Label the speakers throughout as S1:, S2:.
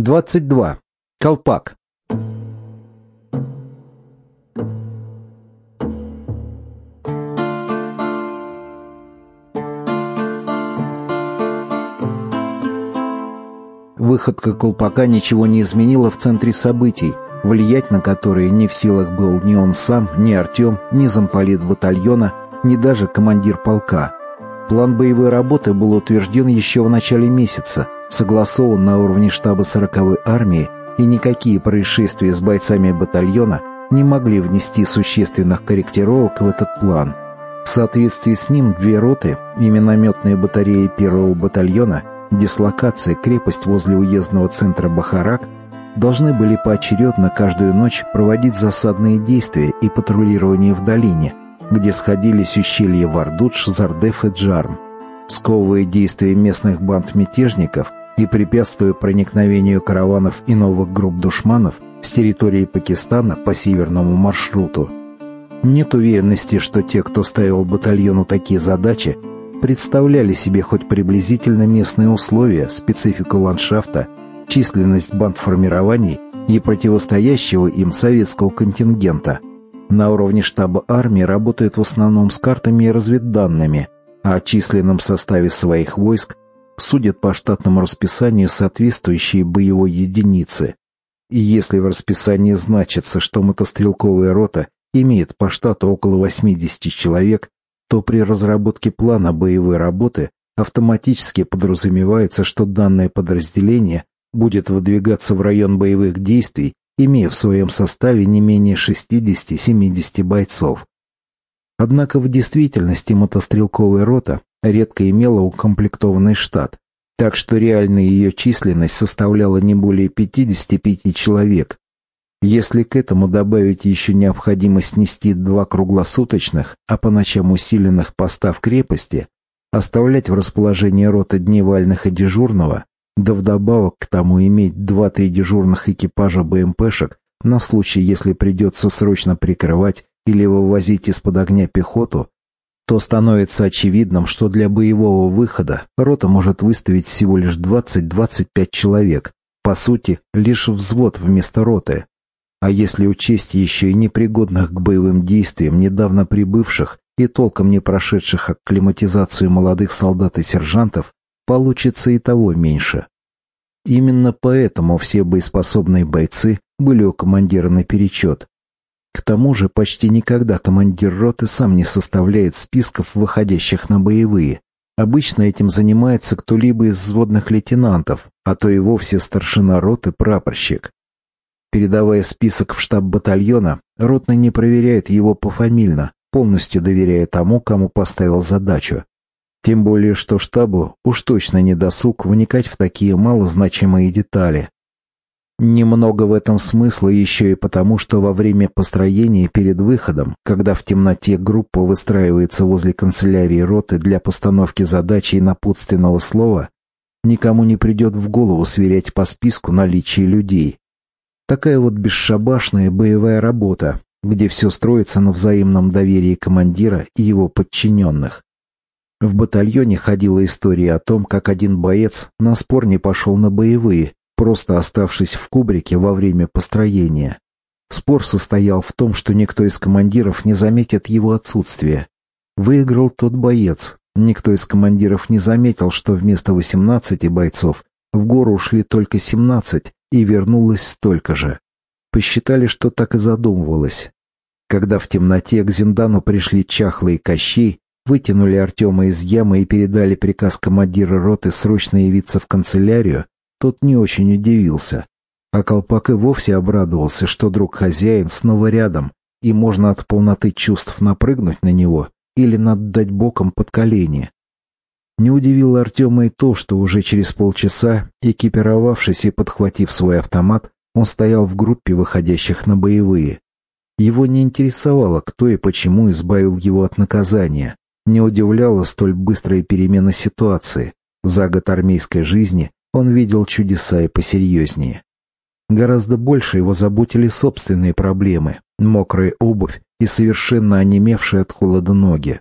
S1: 22. Колпак. Выходка колпака ничего не изменила в центре событий, влиять на которые не в силах был ни он сам, ни Артем, ни замполит батальона, ни даже командир полка. План боевой работы был утвержден еще в начале месяца, согласован на уровне штаба 40-й армии, и никакие происшествия с бойцами батальона не могли внести существенных корректировок в этот план. В соответствии с ним две роты и минометные батареи первого батальона – дислокация, крепость возле уездного центра Бахарак должны были поочередно каждую ночь проводить засадные действия и патрулирование в долине, где сходились ущелья Вардудж, Зардеф и Джарм. Сковывая действия местных банд мятежников и препятствуя проникновению караванов и новых групп душманов с территории Пакистана по северному маршруту. Нет уверенности, что те, кто ставил батальону такие задачи, представляли себе хоть приблизительно местные условия, специфику ландшафта, численность бандформирований и противостоящего им советского контингента. На уровне штаба армии работают в основном с картами и разведданными, а о численном составе своих войск судят по штатному расписанию соответствующие боевой единицы. И если в расписании значится, что мотострелковая рота имеет по штату около 80 человек, то при разработке плана боевой работы автоматически подразумевается, что данное подразделение будет выдвигаться в район боевых действий, имея в своем составе не менее 60-70 бойцов. Однако в действительности мотострелковая рота редко имела укомплектованный штат, так что реальная ее численность составляла не более 55 человек, если к этому добавить еще необходимость нести два круглосуточных, а по ночам усиленных поста в крепости, оставлять в расположении роты дневальных и дежурного, да вдобавок к тому иметь два-три дежурных экипажа БМПшек на случай, если придется срочно прикрывать или вывозить из-под огня пехоту, то становится очевидным, что для боевого выхода рота может выставить всего лишь 20-25 человек, по сути, лишь взвод вместо роты. А если учесть еще и непригодных к боевым действиям недавно прибывших и толком не прошедших акклиматизацию молодых солдат и сержантов, получится и того меньше. Именно поэтому все боеспособные бойцы были у командира наперечет. К тому же почти никогда командир роты сам не составляет списков, выходящих на боевые. Обычно этим занимается кто-либо из взводных лейтенантов, а то и вовсе старшина роты прапорщик. Передавая список в штаб батальона, ротный не проверяет его пофамильно, полностью доверяя тому, кому поставил задачу. Тем более, что штабу уж точно не досуг вникать в такие малозначимые детали. Немного в этом смысла еще и потому, что во время построения перед выходом, когда в темноте группа выстраивается возле канцелярии роты для постановки задачи и напутственного слова, никому не придет в голову сверять по списку наличие людей. Такая вот бесшабашная боевая работа, где все строится на взаимном доверии командира и его подчиненных. В батальоне ходила история о том, как один боец на спор не пошел на боевые, просто оставшись в кубрике во время построения. Спор состоял в том, что никто из командиров не заметит его отсутствие. Выиграл тот боец. Никто из командиров не заметил, что вместо 18 бойцов в гору ушли только 17, и вернулось столько же. Посчитали, что так и задумывалось. Когда в темноте к Зиндану пришли чахлые Кощей, вытянули Артема из ямы и передали приказ командира роты срочно явиться в канцелярию, тот не очень удивился. А Колпак и вовсе обрадовался, что друг-хозяин снова рядом, и можно от полноты чувств напрыгнуть на него или надо дать боком под колени. Не удивило Артема и то, что уже через полчаса, экипировавшись и подхватив свой автомат, он стоял в группе выходящих на боевые. Его не интересовало, кто и почему избавил его от наказания. Не удивляла столь быстрая перемена ситуации. За год армейской жизни он видел чудеса и посерьезнее. Гораздо больше его заботили собственные проблемы, мокрая обувь и совершенно онемевшие от холода ноги.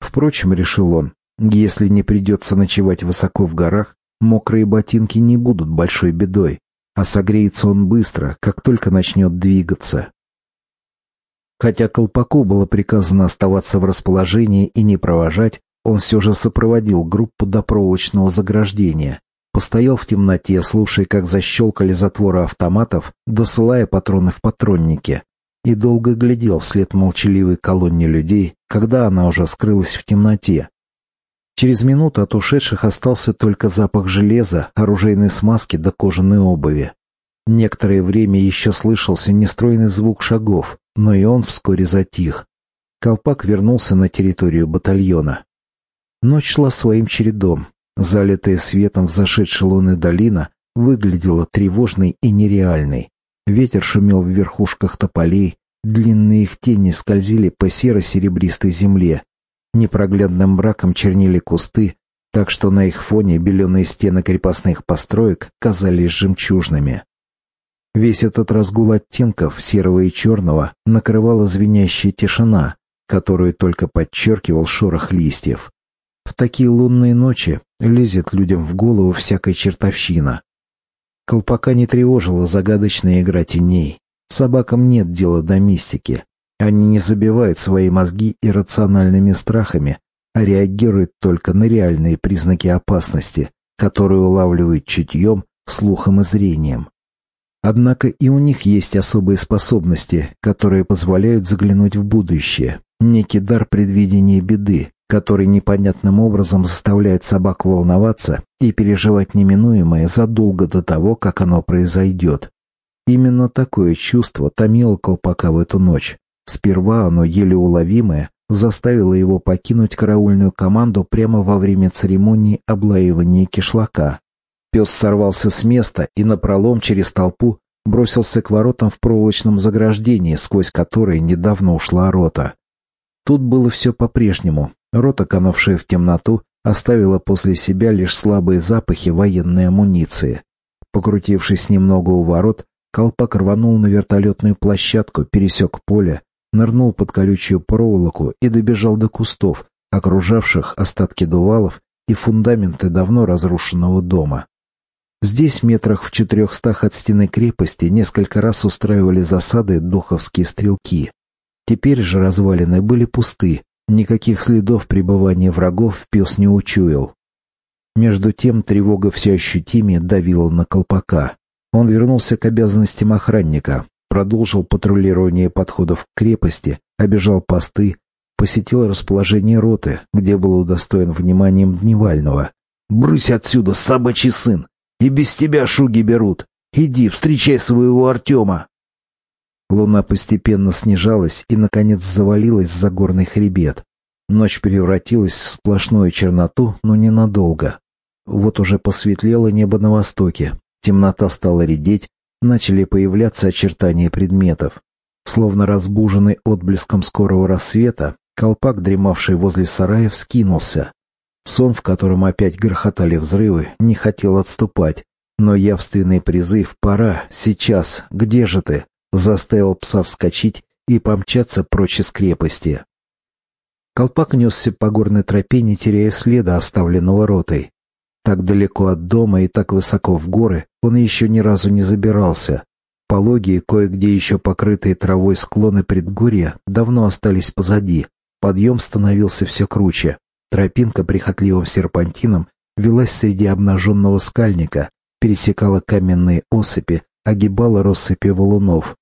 S1: Впрочем, решил он, если не придется ночевать высоко в горах, мокрые ботинки не будут большой бедой. а согреется он быстро, как только начнет двигаться. Хотя Колпаку было приказано оставаться в расположении и не провожать, он все же сопроводил группу до проволочного заграждения, постоял в темноте, слушая, как защелкали затворы автоматов, досылая патроны в патроннике, и долго глядел вслед молчаливой колонне людей, когда она уже скрылась в темноте. Через минуту от ушедших остался только запах железа, оружейной смазки до кожаной обуви. Некоторое время еще слышался нестройный звук шагов, но и он вскоре затих. Колпак вернулся на территорию батальона. Ночь шла своим чередом. Залитая светом взошедшей луны долина выглядела тревожной и нереальной. Ветер шумел в верхушках тополей, длинные их тени скользили по серо-серебристой земле. Непроглядным мраком чернили кусты, так что на их фоне беленые стены крепостных построек казались жемчужными. Весь этот разгул оттенков серого и черного накрывала звенящая тишина, которую только подчеркивал шорох листьев. В такие лунные ночи лезет людям в голову всякая чертовщина. Колпака не тревожила загадочная игра теней. Собакам нет дела до мистики. Они не забивают свои мозги иррациональными страхами, а реагируют только на реальные признаки опасности, которые улавливают чутьем, слухом и зрением. Однако и у них есть особые способности, которые позволяют заглянуть в будущее, некий дар предвидения беды, который непонятным образом заставляет собак волноваться и переживать неминуемое задолго до того, как оно произойдет. Именно такое чувство томило колпака в эту ночь. Сперва оно, еле уловимое, заставило его покинуть караульную команду прямо во время церемонии облаивания кишлака. Пес сорвался с места и напролом через толпу бросился к воротам в проволочном заграждении, сквозь которое недавно ушла рота. Тут было все по-прежнему. Рота, канувшая в темноту, оставила после себя лишь слабые запахи военной амуниции. Покрутившись немного у ворот, Колпак рванул на вертолетную площадку, пересек поле, нырнул под колючую проволоку и добежал до кустов, окружавших остатки дувалов и фундаменты давно разрушенного дома. Здесь, метрах в четырехстах от стены крепости, несколько раз устраивали засады духовские стрелки. Теперь же развалины были пусты, никаких следов пребывания врагов пес не учуял. Между тем тревога все ощутимее давила на колпака. Он вернулся к обязанностям охранника, продолжил патрулирование подходов к крепости, обежал посты, посетил расположение роты, где был удостоен вниманием Дневального. «Брысь отсюда, собачий сын! И без тебя шуги берут! Иди, встречай своего Артема!» Луна постепенно снижалась и, наконец, завалилась за горный хребет. Ночь превратилась в сплошную черноту, но ненадолго. Вот уже посветлело небо на востоке, темнота стала редеть, начали появляться очертания предметов. Словно разбуженный отблеском скорого рассвета, колпак, дремавший возле сарая, вскинулся. Сон, в котором опять грохотали взрывы, не хотел отступать, но явственный призыв «Пора! Сейчас! Где же ты?» Заставил пса вскочить и помчаться прочь из крепости. Колпак несся по горной тропе, не теряя следа, оставленного ротой. Так далеко от дома и так высоко в горы он еще ни разу не забирался. Пологие, кое-где еще покрытые травой склоны предгорья, давно остались позади. Подъем становился все круче. Тропинка прихотливым серпантином велась среди обнаженного скальника, пересекала каменные осыпи, огибала россыпи валунов.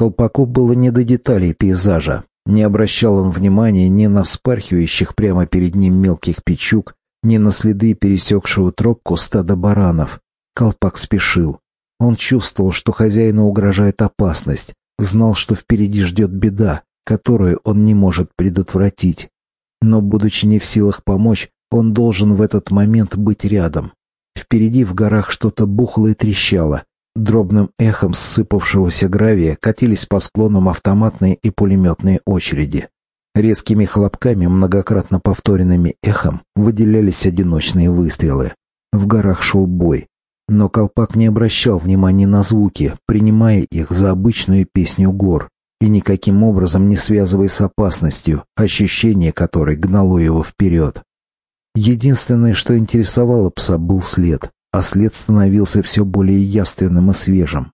S1: Колпаку было не до деталей пейзажа. Не обращал он внимания ни на вспархивающих прямо перед ним мелких печук, ни на следы пересекшего тропку стада баранов. Колпак спешил. Он чувствовал, что хозяину угрожает опасность, знал, что впереди ждет беда, которую он не может предотвратить. Но, будучи не в силах помочь, он должен в этот момент быть рядом. Впереди в горах что-то бухло и трещало, Дробным эхом ссыпавшегося гравия катились по склонам автоматные и пулеметные очереди. Резкими хлопками, многократно повторенными эхом, выделялись одиночные выстрелы. В горах шел бой. Но Колпак не обращал внимания на звуки, принимая их за обычную песню гор, и никаким образом не связывая с опасностью, ощущение которой гнало его вперед. Единственное, что интересовало пса, был след. А след становился все более явственным и свежим.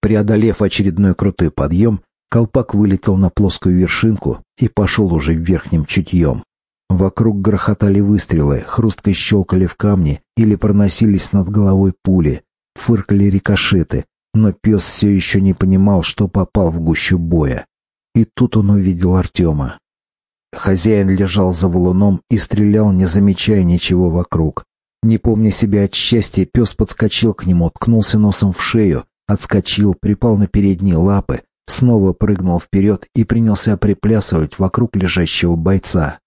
S1: Преодолев очередной крутой подъем, колпак вылетел на плоскую вершинку и пошел уже верхним чутьем. Вокруг грохотали выстрелы, хрустко щелкали в камни или проносились над головой пули, фыркали рикошеты, но пес все еще не понимал, что попал в гущу боя. И тут он увидел Артема. Хозяин лежал за валуном и стрелял, не замечая ничего вокруг. Не помня себя от счастья, пес подскочил к нему, ткнулся носом в шею, отскочил, припал на передние лапы, снова прыгнул вперед и принялся приплясывать вокруг лежащего бойца.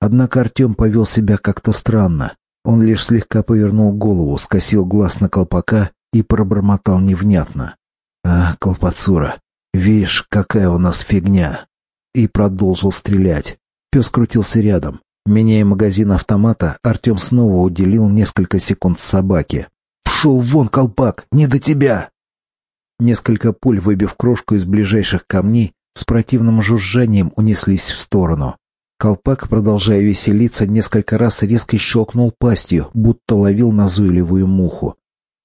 S1: Однако Артем повел себя как-то странно. Он лишь слегка повернул голову, скосил глаз на колпака и пробормотал невнятно. «А, колпацура, видишь, какая у нас фигня!» И продолжил стрелять. Пес крутился рядом. Меняя магазин автомата, Артем снова уделил несколько секунд собаке. «Пшел вон, колпак! Не до тебя!» Несколько пуль, выбив крошку из ближайших камней, с противным жужжанием унеслись в сторону. Колпак, продолжая веселиться, несколько раз резко щелкнул пастью, будто ловил назойливую муху.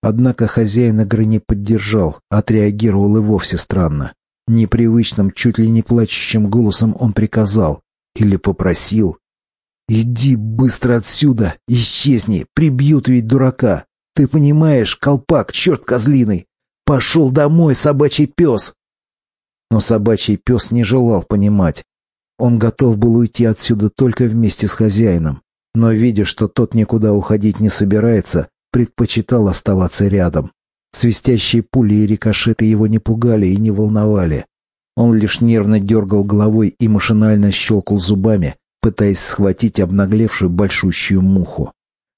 S1: Однако хозяин игры не поддержал, отреагировал и вовсе странно. Непривычным, чуть ли не плачущим голосом он приказал или попросил. «Иди быстро отсюда, исчезни, прибьют ведь дурака. Ты понимаешь, колпак, черт козлиный, Пошел домой, собачий пес!» Но собачий пес не желал понимать. Он готов был уйти отсюда только вместе с хозяином, но, видя, что тот никуда уходить не собирается, предпочитал оставаться рядом. Свистящие пули и рикошеты его не пугали и не волновали. Он лишь нервно дергал головой и машинально щелкал зубами, пытаясь схватить обнаглевшую большущую муху.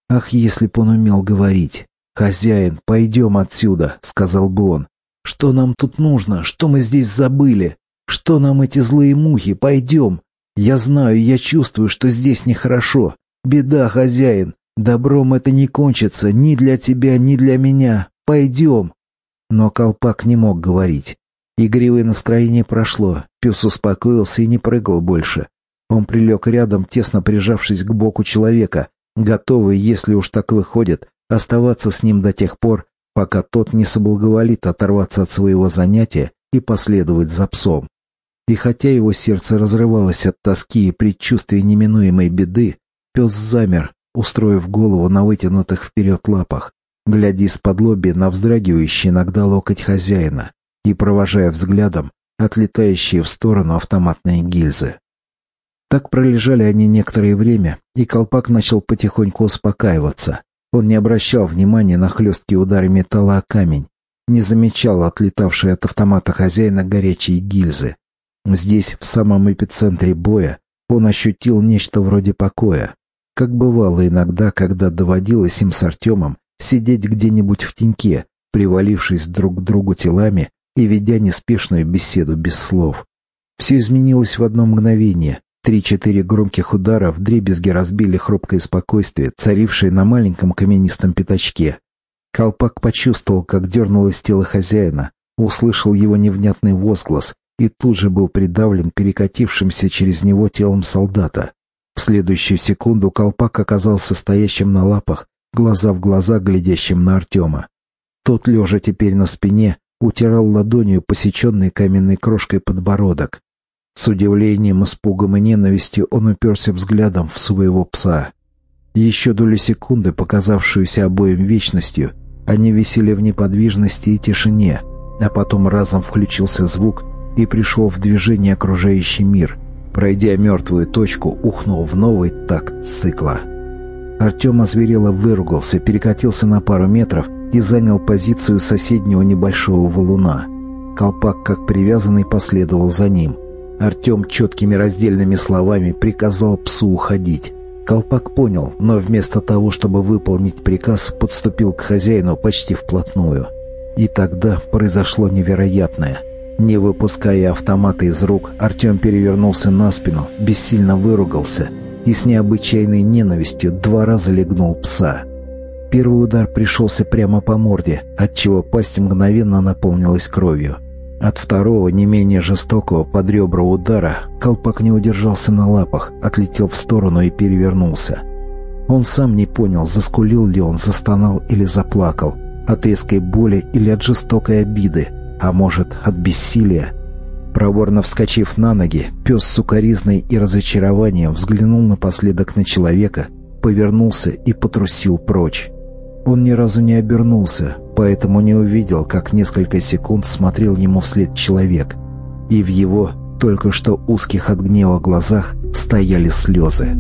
S1: Ах, если б он умел говорить! «Хозяин, пойдем отсюда», — сказал бы он. «Что нам тут нужно? Что мы здесь забыли? Что нам эти злые мухи? Пойдем. Я знаю, я чувствую, что здесь нехорошо. Беда, хозяин. Добром это не кончится ни для тебя, ни для меня. Пойдем». Но колпак не мог говорить. Игривое настроение прошло, пес успокоился и не прыгал больше. Он прилег рядом, тесно прижавшись к боку человека, готовый, если уж так выходит, оставаться с ним до тех пор, пока тот не соблаговолит оторваться от своего занятия и последовать за псом. И хотя его сердце разрывалось от тоски и предчувствия неминуемой беды, пес замер, устроив голову на вытянутых вперед лапах, глядя из-под лоби на вздрагивающий иногда локоть хозяина и провожая взглядом отлетающие в сторону автоматные гильзы. Так пролежали они некоторое время, и колпак начал потихоньку успокаиваться. Он не обращал внимания на хлесткие удары металла о камень, не замечал отлетавшие от автомата хозяина горячие гильзы. Здесь, в самом эпицентре боя, он ощутил нечто вроде покоя, как бывало иногда, когда доводилось им с Артемом сидеть где-нибудь в теньке, привалившись друг к другу телами и ведя неспешную беседу без слов. Все изменилось в одно мгновение, Три-четыре громких удара вдребезги разбили хрупкое спокойствие, царившее на маленьком каменистом пятачке. Колпак почувствовал, как дернулось тело хозяина, услышал его невнятный возглас и тут же был придавлен перекатившимся через него телом солдата. В следующую секунду колпак оказался стоящим на лапах, глаза в глаза глядящим на Артема. Тот, лежа теперь на спине, утирал ладонью посеченный каменной крошкой подбородок. С удивлением, испугом и ненавистью он уперся взглядом в своего пса. Еще долю секунды, показавшуюся обоим вечностью, они висели в неподвижности и тишине, а потом разом включился звук и пришел в движение окружающий мир, пройдя мертвую точку, ухнул в новый такт цикла. Артем озверело выругался, перекатился на пару метров и занял позицию соседнего небольшого валуна. Колпак, как привязанный, последовал за ним — Артем четкими раздельными словами приказал псу уходить. Колпак понял, но вместо того, чтобы выполнить приказ, подступил к хозяину почти вплотную. И тогда произошло невероятное. Не выпуская автомата из рук, Артем перевернулся на спину, бессильно выругался и с необычайной ненавистью два раза легнул пса. Первый удар пришелся прямо по морде, отчего пасть мгновенно наполнилась кровью. От второго, не менее жестокого под ребра удара, колпак не удержался на лапах, отлетел в сторону и перевернулся. Он сам не понял, заскулил ли он, застонал или заплакал, от резкой боли или от жестокой обиды, а может, от бессилия. Проворно вскочив на ноги, пес с сукоризной и разочарованием взглянул напоследок на человека, повернулся и потрусил прочь. Он ни разу не обернулся, поэтому не увидел, как несколько секунд смотрел ему вслед человек, и в его только что узких от гнева глазах стояли слезы.